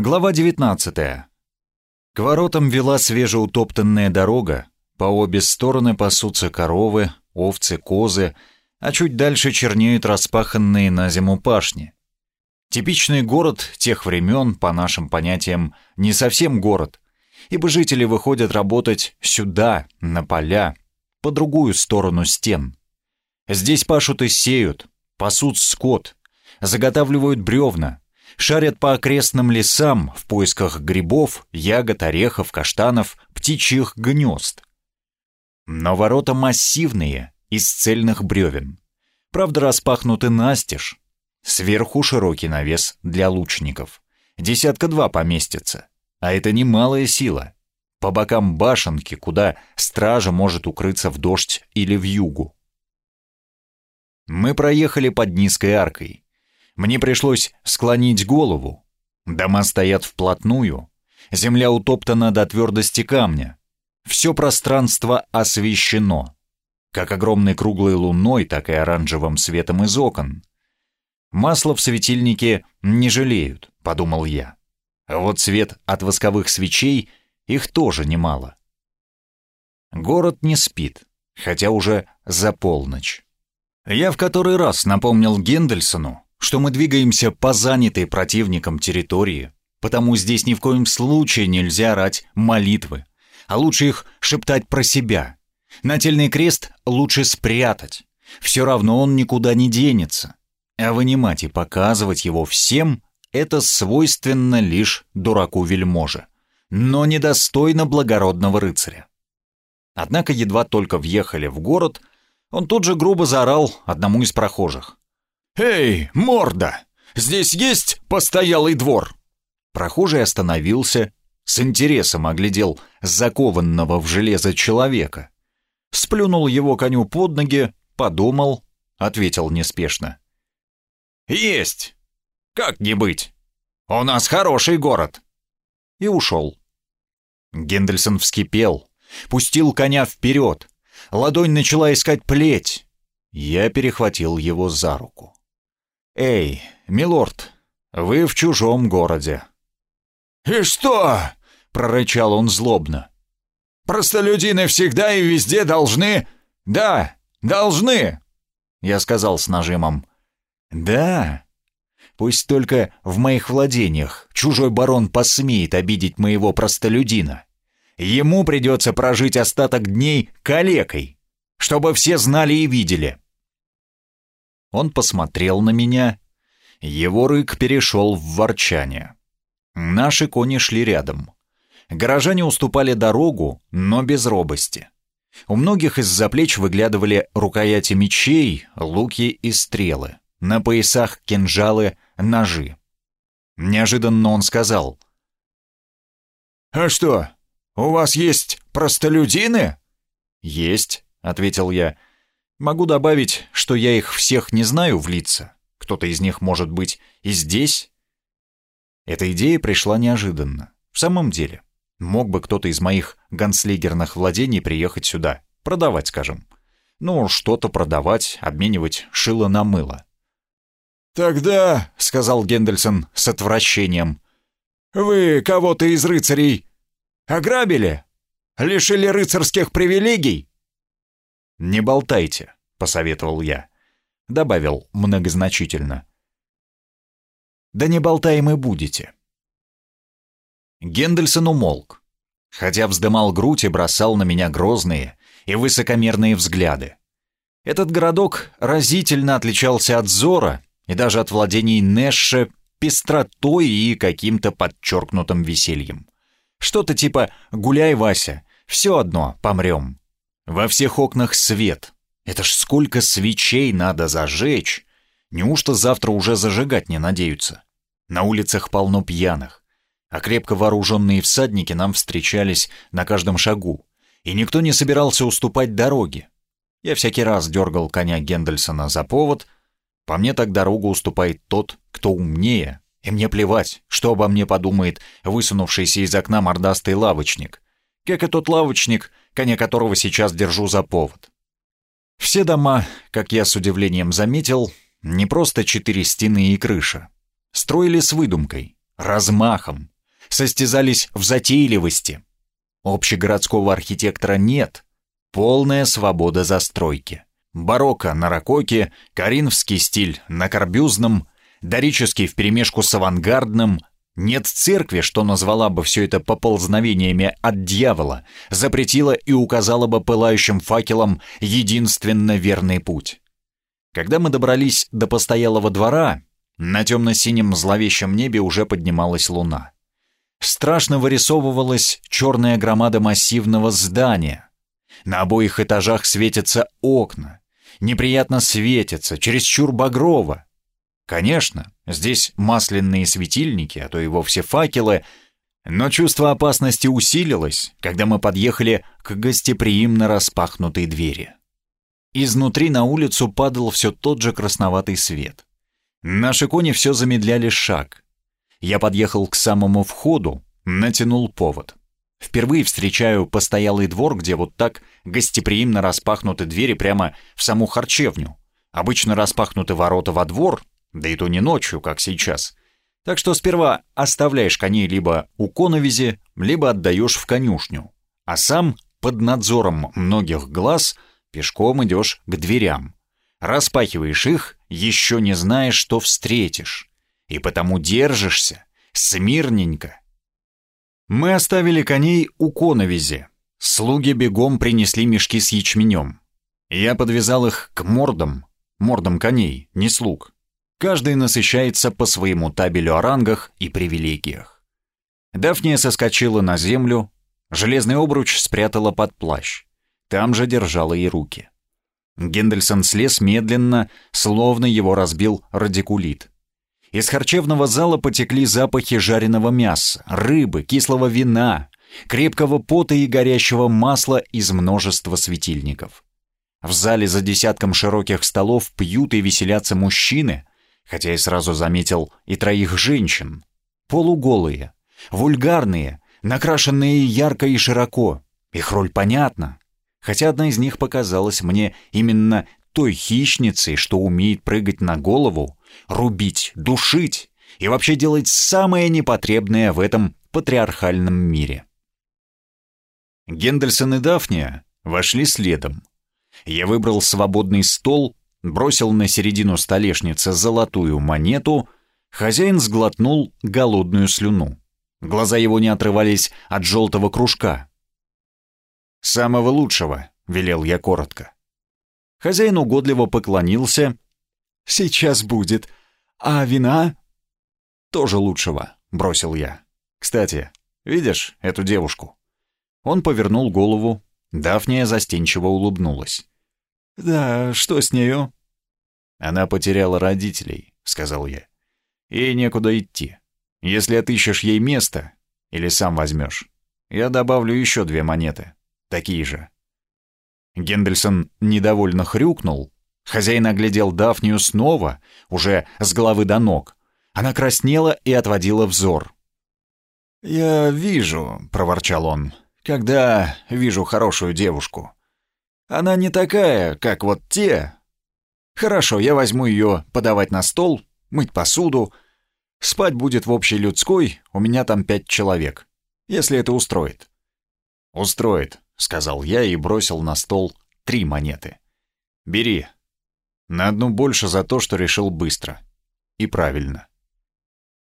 Глава 19. К воротам вела свежеутоптанная дорога, по обе стороны пасутся коровы, овцы, козы, а чуть дальше чернеют распаханные на зиму пашни. Типичный город тех времен, по нашим понятиям, не совсем город, ибо жители выходят работать сюда, на поля, по другую сторону стен. Здесь пашут и сеют, пасут скот, заготавливают бревна, шарят по окрестным лесам в поисках грибов, ягод, орехов, каштанов, птичьих гнезд. Но ворота массивные, из цельных бревен. Правда, распахнуты настежь. Сверху широкий навес для лучников. Десятка-два поместится. А это немалая сила. По бокам башенки, куда стража может укрыться в дождь или в югу. Мы проехали под низкой аркой. Мне пришлось склонить голову. Дома стоят вплотную. Земля утоптана до твердости камня. Все пространство освещено. Как огромной круглой луной, так и оранжевым светом из окон. Масло в светильнике не жалеют, подумал я. А вот свет от восковых свечей их тоже немало. Город не спит, хотя уже за полночь. Я в который раз напомнил Гендельсону, что мы двигаемся по занятой противником территории, потому здесь ни в коем случае нельзя орать молитвы, а лучше их шептать про себя. Нательный крест лучше спрятать, все равно он никуда не денется, а вынимать и показывать его всем — это свойственно лишь дураку-вельможе, но недостойно благородного рыцаря. Однако едва только въехали в город, он тут же грубо заорал одному из прохожих. «Эй, морда! Здесь есть постоялый двор?» Прохожий остановился, с интересом оглядел закованного в железо человека. Сплюнул его коню под ноги, подумал, ответил неспешно. «Есть! Как не быть? У нас хороший город!» И ушел. Гендельсон вскипел, пустил коня вперед. Ладонь начала искать плеть. Я перехватил его за руку. «Эй, милорд, вы в чужом городе». «И что?» — прорычал он злобно. «Простолюдины всегда и везде должны...» «Да, должны!» Я сказал с нажимом. «Да, пусть только в моих владениях чужой барон посмеет обидеть моего простолюдина. Ему придется прожить остаток дней калекой, чтобы все знали и видели». Он посмотрел на меня. Его рык перешел в ворчание. Наши кони шли рядом. Горожане уступали дорогу, но без робости. У многих из-за плеч выглядывали рукояти мечей, луки и стрелы. На поясах кинжалы, ножи. Неожиданно он сказал. «А что, у вас есть простолюдины?» «Есть», — ответил я. Могу добавить, что я их всех не знаю в лица. Кто-то из них может быть и здесь. Эта идея пришла неожиданно. В самом деле, мог бы кто-то из моих ганслигерных владений приехать сюда, продавать, скажем. Ну, что-то продавать, обменивать шило на мыло. «Тогда», — сказал Гендельсон с отвращением, — «вы кого-то из рыцарей ограбили? Лишили рыцарских привилегий?» «Не болтайте», — посоветовал я. Добавил многозначительно. «Да не болтаем и будете». Гендельсон умолк, хотя вздымал грудь и бросал на меня грозные и высокомерные взгляды. Этот городок разительно отличался от Зора и даже от владений Нэша пестротой и каким-то подчеркнутым весельем. Что-то типа «Гуляй, Вася, все одно, помрем». Во всех окнах свет. Это ж сколько свечей надо зажечь. Неужто завтра уже зажигать не надеются? На улицах полно пьяных. А крепко вооруженные всадники нам встречались на каждом шагу. И никто не собирался уступать дороги. Я всякий раз дергал коня Гендельсона за повод. По мне так дорогу уступает тот, кто умнее. И мне плевать, что обо мне подумает высунувшийся из окна мордастый лавочник. Как и тот лавочник, коня которого сейчас держу за повод. Все дома, как я с удивлением заметил, не просто четыре стены и крыша. Строили с выдумкой. размахом, состязались в затейливости. Общегородского архитектора нет, полная свобода застройки. Барокко на рококе, коринфский стиль на карбюзном, дорический вперемешку с авангардным, нет церкви, что назвала бы все это поползновениями от дьявола, запретила и указала бы пылающим факелом единственно верный путь. Когда мы добрались до постоялого двора, на темно-синем зловещем небе уже поднималась луна. Страшно вырисовывалась черная громада массивного здания. На обоих этажах светятся окна. Неприятно светятся, чересчур багрово. Конечно, здесь масляные светильники, а то и вовсе факелы, но чувство опасности усилилось, когда мы подъехали к гостеприимно распахнутой двери. Изнутри на улицу падал все тот же красноватый свет. Наши кони все замедляли шаг. Я подъехал к самому входу, натянул повод. Впервые встречаю постоялый двор, где вот так гостеприимно распахнуты двери прямо в саму харчевню. Обычно распахнуты ворота во двор, да и то не ночью, как сейчас. Так что сперва оставляешь коней либо у коновизи, либо отдаешь в конюшню, а сам под надзором многих глаз пешком идешь к дверям. Распахиваешь их, еще не знаешь, что встретишь, и потому держишься смирненько. Мы оставили коней у коновизи. Слуги бегом принесли мешки с ячменем. Я подвязал их к мордам, мордам коней, не слуг. Каждый насыщается по своему табелю о рангах и привилегиях. Дафния соскочила на землю, железный обруч спрятала под плащ. Там же держала и руки. Гендельсон слез медленно, словно его разбил радикулит. Из харчевного зала потекли запахи жареного мяса, рыбы, кислого вина, крепкого пота и горящего масла из множества светильников. В зале за десятком широких столов пьют и веселятся мужчины, хотя и сразу заметил и троих женщин. Полуголые, вульгарные, накрашенные ярко и широко. Их роль понятна. Хотя одна из них показалась мне именно той хищницей, что умеет прыгать на голову, рубить, душить и вообще делать самое непотребное в этом патриархальном мире. Гендельсон и Дафния вошли следом. Я выбрал свободный стол бросил на середину столешницы золотую монету, хозяин сглотнул голодную слюну. Глаза его не отрывались от желтого кружка. «Самого лучшего», — велел я коротко. Хозяин угодливо поклонился. «Сейчас будет. А вина?» «Тоже лучшего», — бросил я. «Кстати, видишь эту девушку?» Он повернул голову. Дафния застенчиво улыбнулась. «Да, что с нею?» «Она потеряла родителей», — сказал я. «Ей некуда идти. Если отыщешь ей место, или сам возьмешь, я добавлю еще две монеты, такие же». Гендельсон недовольно хрюкнул. Хозяин оглядел Дафнию снова, уже с головы до ног. Она краснела и отводила взор. «Я вижу», — проворчал он, — «когда вижу хорошую девушку. Она не такая, как вот те. Хорошо, я возьму ее подавать на стол, мыть посуду. Спать будет в общей людской, у меня там пять человек. Если это устроит. Устроит, сказал я и бросил на стол три монеты. Бери. На одну больше за то, что решил быстро. И правильно.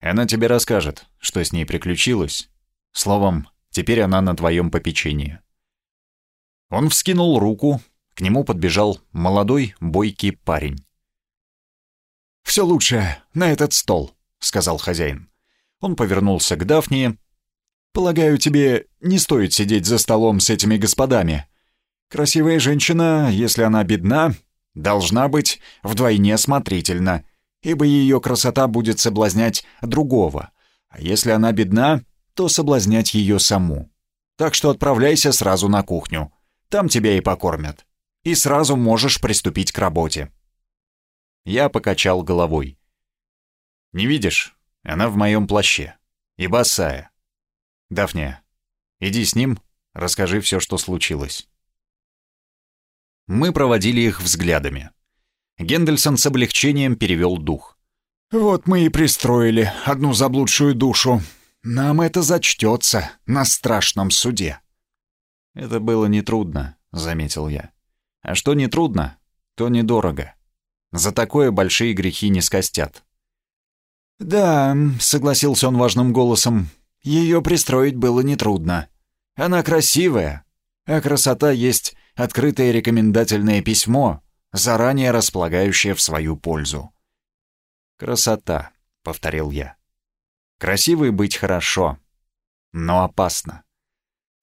Она тебе расскажет, что с ней приключилось. Словом, теперь она на твоем попечении. Он вскинул руку, к нему подбежал молодой, бойкий парень. «Все лучше на этот стол», — сказал хозяин. Он повернулся к Дафнии. «Полагаю, тебе не стоит сидеть за столом с этими господами. Красивая женщина, если она бедна, должна быть вдвойне осмотрительна, ибо ее красота будет соблазнять другого, а если она бедна, то соблазнять ее саму. Так что отправляйся сразу на кухню. Там тебя и покормят. И сразу можешь приступить к работе». Я покачал головой. «Не видишь? Она в моем плаще. И босая. Дафния, иди с ним, расскажи все, что случилось». Мы проводили их взглядами. Гендельсон с облегчением перевел дух. «Вот мы и пристроили одну заблудшую душу. Нам это зачтется на страшном суде». «Это было нетрудно», — заметил я. «А что нетрудно, то недорого. За такое большие грехи не скостят». «Да», — согласился он важным голосом, — «ее пристроить было нетрудно. Она красивая, а красота есть открытое рекомендательное письмо, заранее располагающее в свою пользу». «Красота», — повторил я. «Красивой быть хорошо, но опасно».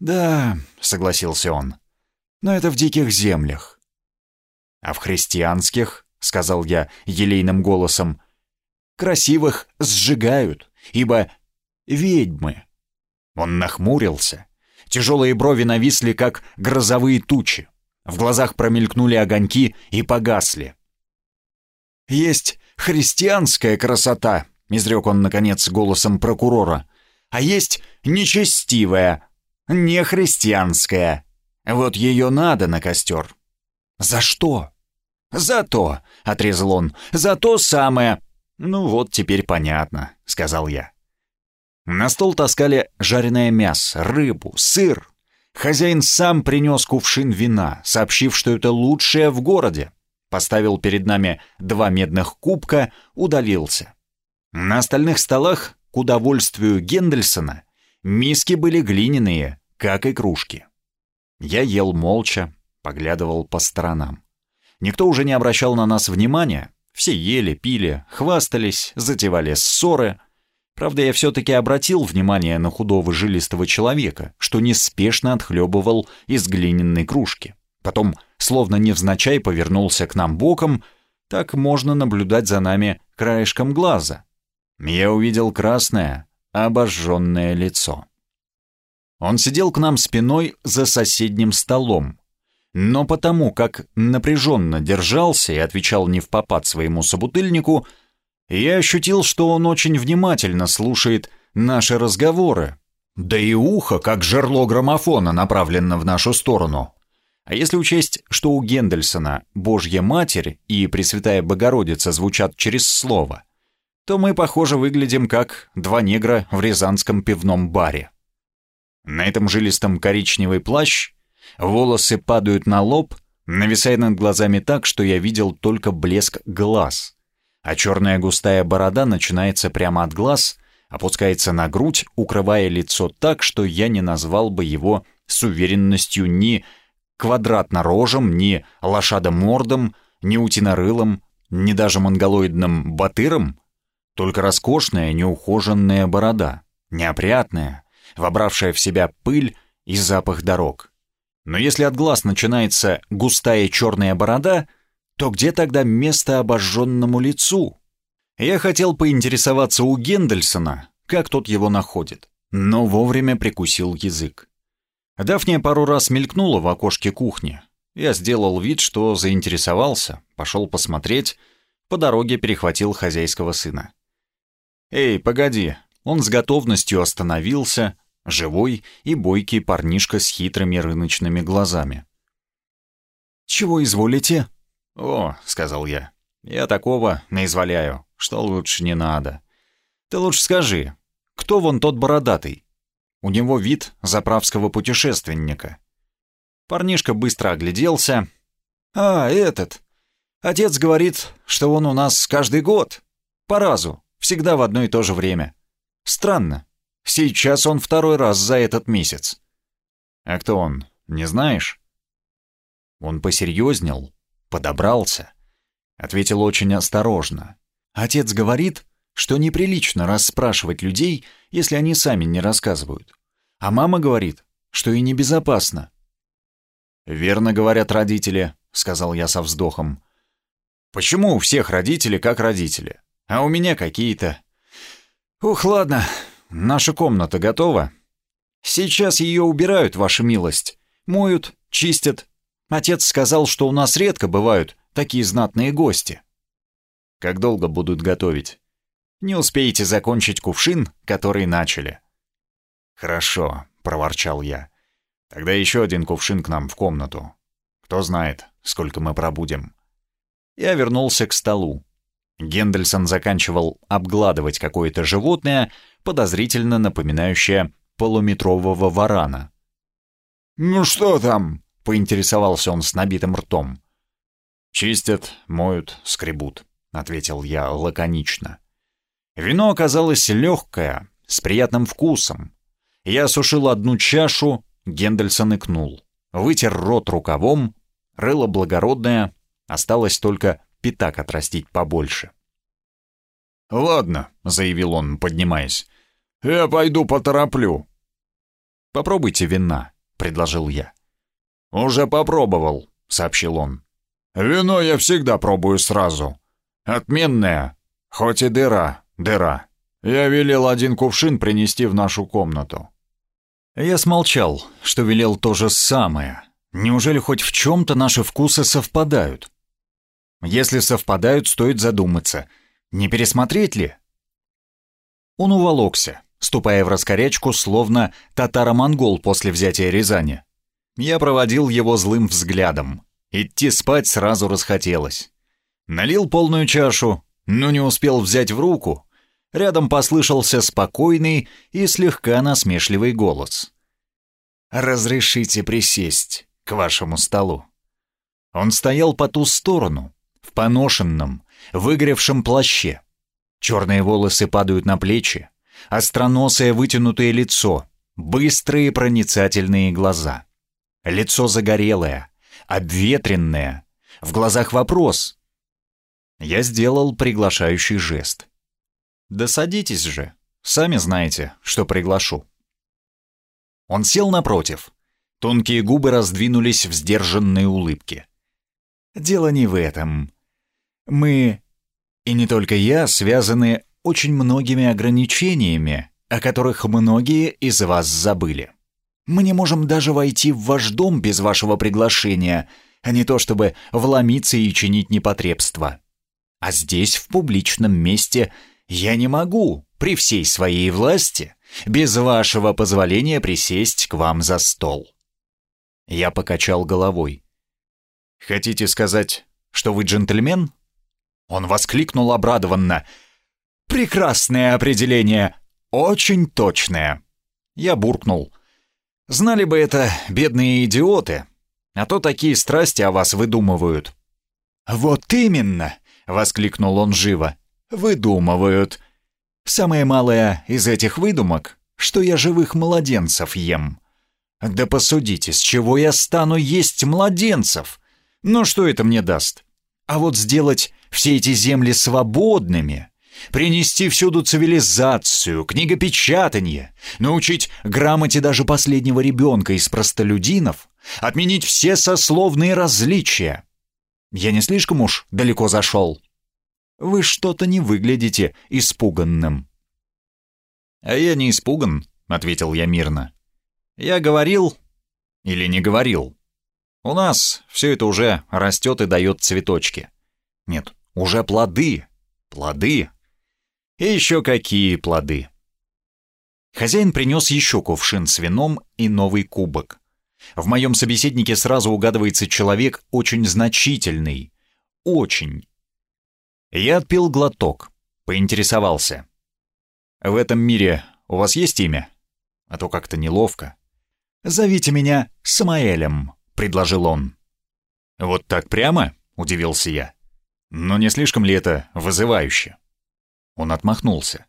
«Да», — согласился он, — «но это в диких землях». «А в христианских», — сказал я елейным голосом, — красивых сжигают, ибо ведьмы». Он нахмурился. Тяжелые брови нависли, как грозовые тучи. В глазах промелькнули огоньки и погасли. «Есть христианская красота», — изрек он, наконец, голосом прокурора, «а есть нечестивая, нехристианская. Вот ее надо на костер». «За что?» «За то», — отрезал он, — «за то самое, «Ну вот теперь понятно», — сказал я. На стол таскали жареное мясо, рыбу, сыр. Хозяин сам принес кувшин вина, сообщив, что это лучшее в городе. Поставил перед нами два медных кубка, удалился. На остальных столах, к удовольствию Гендельсона, миски были глиняные, как и кружки. Я ел молча, поглядывал по сторонам. Никто уже не обращал на нас внимания, все ели, пили, хвастались, затевали ссоры. Правда, я все-таки обратил внимание на худого жилистого человека, что неспешно отхлебывал из глиняной кружки. Потом, словно невзначай, повернулся к нам боком, так можно наблюдать за нами краешком глаза. Я увидел красное, обожженное лицо. Он сидел к нам спиной за соседним столом, но потому, как напряженно держался и отвечал не в попад своему собутыльнику, я ощутил, что он очень внимательно слушает наши разговоры. Да и ухо, как жерло граммофона, направлено в нашу сторону. А если учесть, что у Гендельсона «Божья Матерь» и «Пресвятая Богородица» звучат через слово, то мы, похоже, выглядим как два негра в рязанском пивном баре. На этом жилистом коричневый плащ Волосы падают на лоб, нависая над глазами так, что я видел только блеск глаз. А черная густая борода начинается прямо от глаз, опускается на грудь, укрывая лицо так, что я не назвал бы его с уверенностью ни квадратно-рожем, ни лошадомордом, ни утинорылом, ни даже монголоидным батыром, только роскошная неухоженная борода, неопрятная, вобравшая в себя пыль и запах дорог. Но если от глаз начинается густая черная борода, то где тогда место обожженному лицу? Я хотел поинтересоваться у Гендельсона, как тот его находит, но вовремя прикусил язык. Дафния пару раз мелькнула в окошке кухни. Я сделал вид, что заинтересовался, пошел посмотреть, по дороге перехватил хозяйского сына. «Эй, погоди!» Он с готовностью остановился, Живой и бойкий парнишка с хитрыми рыночными глазами. «Чего изволите?» «О», — сказал я, — «я такого наизволяю, что лучше не надо. Ты лучше скажи, кто вон тот бородатый? У него вид заправского путешественника». Парнишка быстро огляделся. «А, этот. Отец говорит, что он у нас каждый год. По разу, всегда в одно и то же время. Странно, Сейчас он второй раз за этот месяц. А кто он, не знаешь? Он посерьезнел, подобрался. Ответил очень осторожно. Отец говорит, что неприлично расспрашивать людей, если они сами не рассказывают. А мама говорит, что и небезопасно. «Верно говорят родители», — сказал я со вздохом. «Почему у всех родители как родители, а у меня какие-то...» «Ух, ладно, Наша комната готова? Сейчас ее убирают, ваша милость. Моют, чистят. Отец сказал, что у нас редко бывают такие знатные гости. Как долго будут готовить? Не успеете закончить кувшин, который начали. Хорошо, проворчал я. Тогда еще один кувшин к нам в комнату. Кто знает, сколько мы пробудем. Я вернулся к столу. Гендельсон заканчивал обгладывать какое-то животное, подозрительно напоминающее полуметрового варана. «Ну что там?» — поинтересовался он с набитым ртом. «Чистят, моют, скребут», — ответил я лаконично. Вино оказалось легкое, с приятным вкусом. Я осушил одну чашу, Гендельсон икнул. Вытер рот рукавом, рыло благородное, осталось только пятак отрастить побольше. «Ладно», — заявил он, поднимаясь, — «я пойду потороплю». «Попробуйте вина», — предложил я. «Уже попробовал», — сообщил он. «Вино я всегда пробую сразу. Отменное, хоть и дыра, дыра. Я велел один кувшин принести в нашу комнату». Я смолчал, что велел то же самое. Неужели хоть в чем-то наши вкусы совпадают? Если совпадают, стоит задуматься. Не пересмотреть ли? Он уволокся, ступая в раскорячку, словно татаро-монгол после взятия Рязани. Я проводил его злым взглядом. Идти спать сразу расхотелось. Налил полную чашу, но не успел взять в руку. Рядом послышался спокойный и слегка насмешливый голос. «Разрешите присесть к вашему столу». Он стоял по ту сторону, в поношенном, выгоревшем плаще. Черные волосы падают на плечи, остроносое вытянутое лицо, быстрые проницательные глаза. Лицо загорелое, обветренное, в глазах вопрос. Я сделал приглашающий жест. «Да садитесь же, сами знаете, что приглашу». Он сел напротив. Тонкие губы раздвинулись в сдержанной улыбке. «Дело не в этом. Мы, и не только я, связаны очень многими ограничениями, о которых многие из вас забыли. Мы не можем даже войти в ваш дом без вашего приглашения, а не то чтобы вломиться и чинить непотребство. А здесь, в публичном месте, я не могу, при всей своей власти, без вашего позволения присесть к вам за стол». Я покачал головой. «Хотите сказать, что вы джентльмен?» Он воскликнул обрадованно. «Прекрасное определение! Очень точное!» Я буркнул. «Знали бы это бедные идиоты, а то такие страсти о вас выдумывают». «Вот именно!» — воскликнул он живо. «Выдумывают. Самое малое из этих выдумок, что я живых младенцев ем. Да посудите, с чего я стану есть младенцев? Ну что это мне даст? А вот сделать все эти земли свободными, принести всюду цивилизацию, книгопечатание, научить грамоте даже последнего ребенка из простолюдинов, отменить все сословные различия. Я не слишком уж далеко зашел. Вы что-то не выглядите испуганным. «А я не испуган», — ответил я мирно. «Я говорил или не говорил. У нас все это уже растет и дает цветочки. Нет, уже плоды. Плоды. И еще какие плоды. Хозяин принес еще кувшин с вином и новый кубок. В моем собеседнике сразу угадывается человек очень значительный. Очень. Я отпил глоток, поинтересовался. «В этом мире у вас есть имя? А то как-то неловко». «Зовите меня Самаэлем», — предложил он. «Вот так прямо?» — удивился я. Но не слишком ли это вызывающе? Он отмахнулся.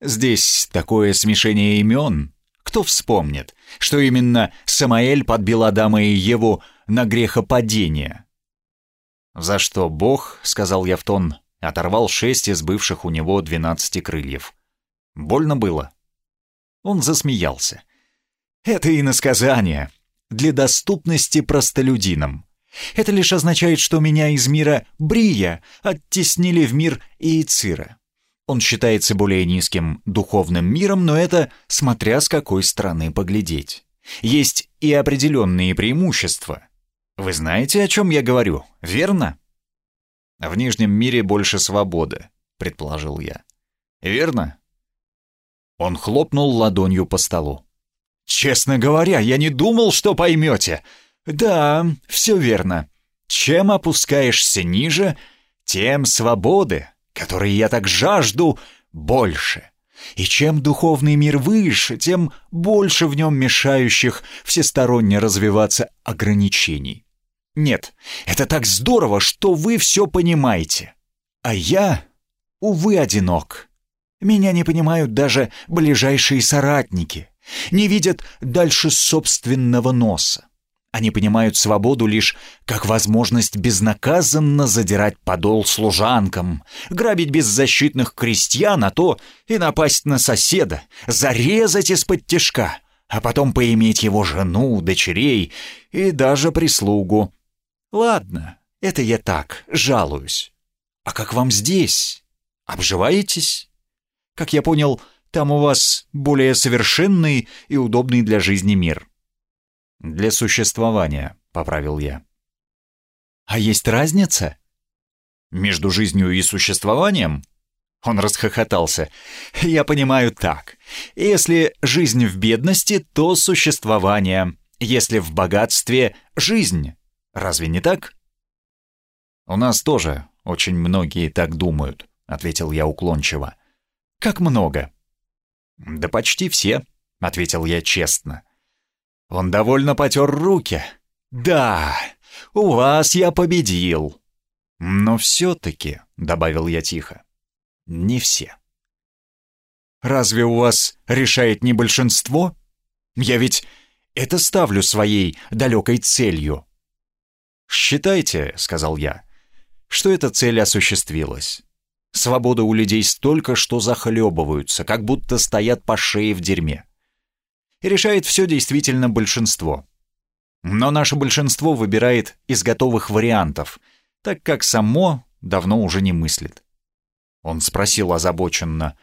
Здесь такое смешение имен. Кто вспомнит, что именно Самаэль подбил Адама и Еву на грехопадение? За что Бог, сказал я в тон, оторвал шесть из бывших у него двенадцати крыльев. Больно было. Он засмеялся. Это иносказание для доступности простолюдинам. Это лишь означает, что меня из мира Брия оттеснили в мир Иецира. Он считается более низким духовным миром, но это смотря с какой стороны поглядеть. Есть и определенные преимущества. Вы знаете, о чем я говорю, верно? В Нижнем мире больше свободы, предположил я. Верно? Он хлопнул ладонью по столу. Честно говоря, я не думал, что поймете. Да, все верно. Чем опускаешься ниже, тем свободы, которые я так жажду, больше. И чем духовный мир выше, тем больше в нем мешающих всесторонне развиваться ограничений. Нет, это так здорово, что вы все понимаете. А я, увы, одинок. Меня не понимают даже ближайшие соратники, не видят дальше собственного носа. Они понимают свободу лишь как возможность безнаказанно задирать подол служанкам, грабить беззащитных крестьян, а то и напасть на соседа, зарезать из-под тяжка, а потом поиметь его жену, дочерей и даже прислугу. Ладно, это я так, жалуюсь. А как вам здесь? Обживаетесь? Как я понял, там у вас более совершенный и удобный для жизни мир. «Для существования», — поправил я. «А есть разница?» «Между жизнью и существованием?» Он расхохотался. «Я понимаю так. Если жизнь в бедности, то существование. Если в богатстве — жизнь. Разве не так?» «У нас тоже очень многие так думают», — ответил я уклончиво. «Как много?» «Да почти все», — ответил я честно. Он довольно потер руки. «Да, у вас я победил». «Но все-таки», — добавил я тихо, — «не все». «Разве у вас решает не большинство? Я ведь это ставлю своей далекой целью». «Считайте», — сказал я, — «что эта цель осуществилась. Свобода у людей столько, что захлебываются, как будто стоят по шее в дерьме и решает все действительно большинство. Но наше большинство выбирает из готовых вариантов, так как само давно уже не мыслит. Он спросил озабоченно,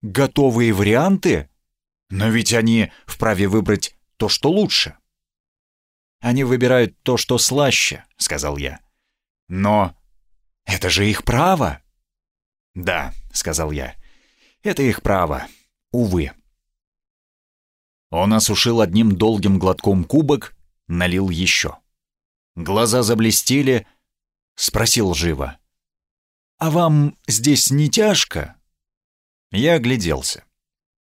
«Готовые варианты? Но ведь они вправе выбрать то, что лучше». «Они выбирают то, что слаще», — сказал я. «Но это же их право!» «Да», — сказал я, — «это их право, увы». Он осушил одним долгим глотком кубок, налил еще. Глаза заблестели, спросил живо. «А вам здесь не тяжко?» Я огляделся.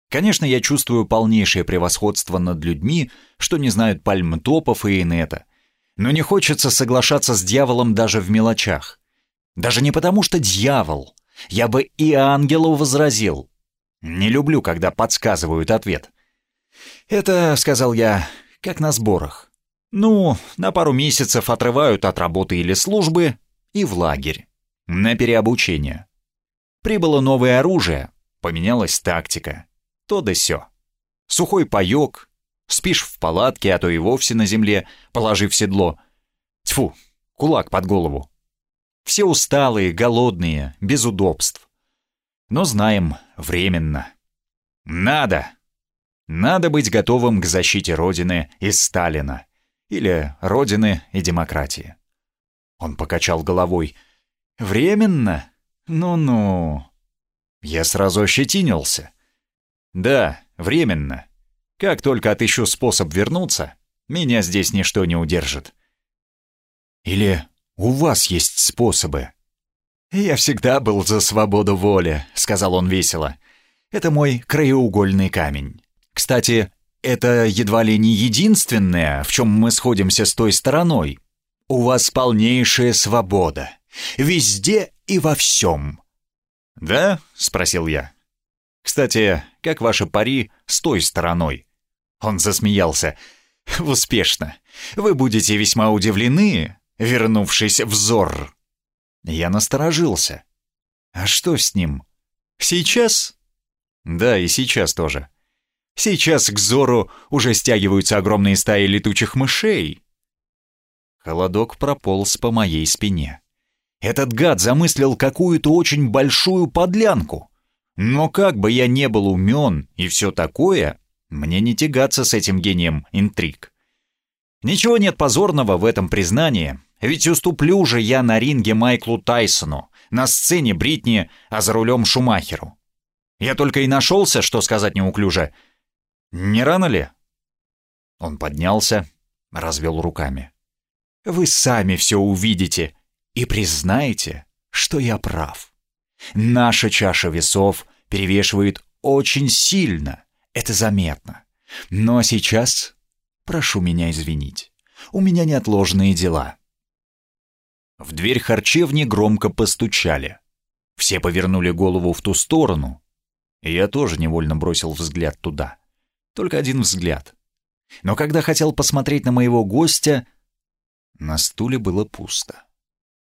Конечно, я чувствую полнейшее превосходство над людьми, что не знают пальмтопов и инета, но не хочется соглашаться с дьяволом даже в мелочах. Даже не потому, что дьявол. Я бы и ангелу возразил. Не люблю, когда подсказывают ответ. «Это, — сказал я, — как на сборах. Ну, на пару месяцев отрывают от работы или службы и в лагерь. На переобучение. Прибыло новое оружие, поменялась тактика. То да сё. Сухой паёк, спишь в палатке, а то и вовсе на земле, положив седло. Тьфу, кулак под голову. Все усталые, голодные, без удобств. Но знаем, временно. Надо, надо быть готовым к защите Родины и Сталина. Или Родины и демократии. Он покачал головой. «Временно? Ну-ну». Я сразу ощетинился. «Да, временно. Как только отыщу способ вернуться, меня здесь ничто не удержит». «Или у вас есть способы?» «Я всегда был за свободу воли», — сказал он весело. «Это мой краеугольный камень». Кстати, это едва ли не единственное, в чем мы сходимся с той стороной. У вас полнейшая свобода. Везде и во всем. «Да?» — спросил я. «Кстати, как ваши пари с той стороной?» Он засмеялся. «Успешно. Вы будете весьма удивлены, вернувшись в Зор». Я насторожился. «А что с ним? Сейчас?» «Да, и сейчас тоже. Сейчас к Зору уже стягиваются огромные стаи летучих мышей. Холодок прополз по моей спине. Этот гад замыслил какую-то очень большую подлянку. Но как бы я не был умен и все такое, мне не тягаться с этим гением интриг. Ничего нет позорного в этом признании, ведь уступлю же я на ринге Майклу Тайсону, на сцене Бритни, а за рулем Шумахеру. Я только и нашелся, что сказать неуклюже — не рано ли?» Он поднялся, развел руками. «Вы сами все увидите и признаете, что я прав. Наша чаша весов перевешивает очень сильно, это заметно. Но сейчас прошу меня извинить. У меня неотложные дела. В дверь харчевни громко постучали. Все повернули голову в ту сторону. И я тоже невольно бросил взгляд туда. Только один взгляд. Но когда хотел посмотреть на моего гостя, на стуле было пусто.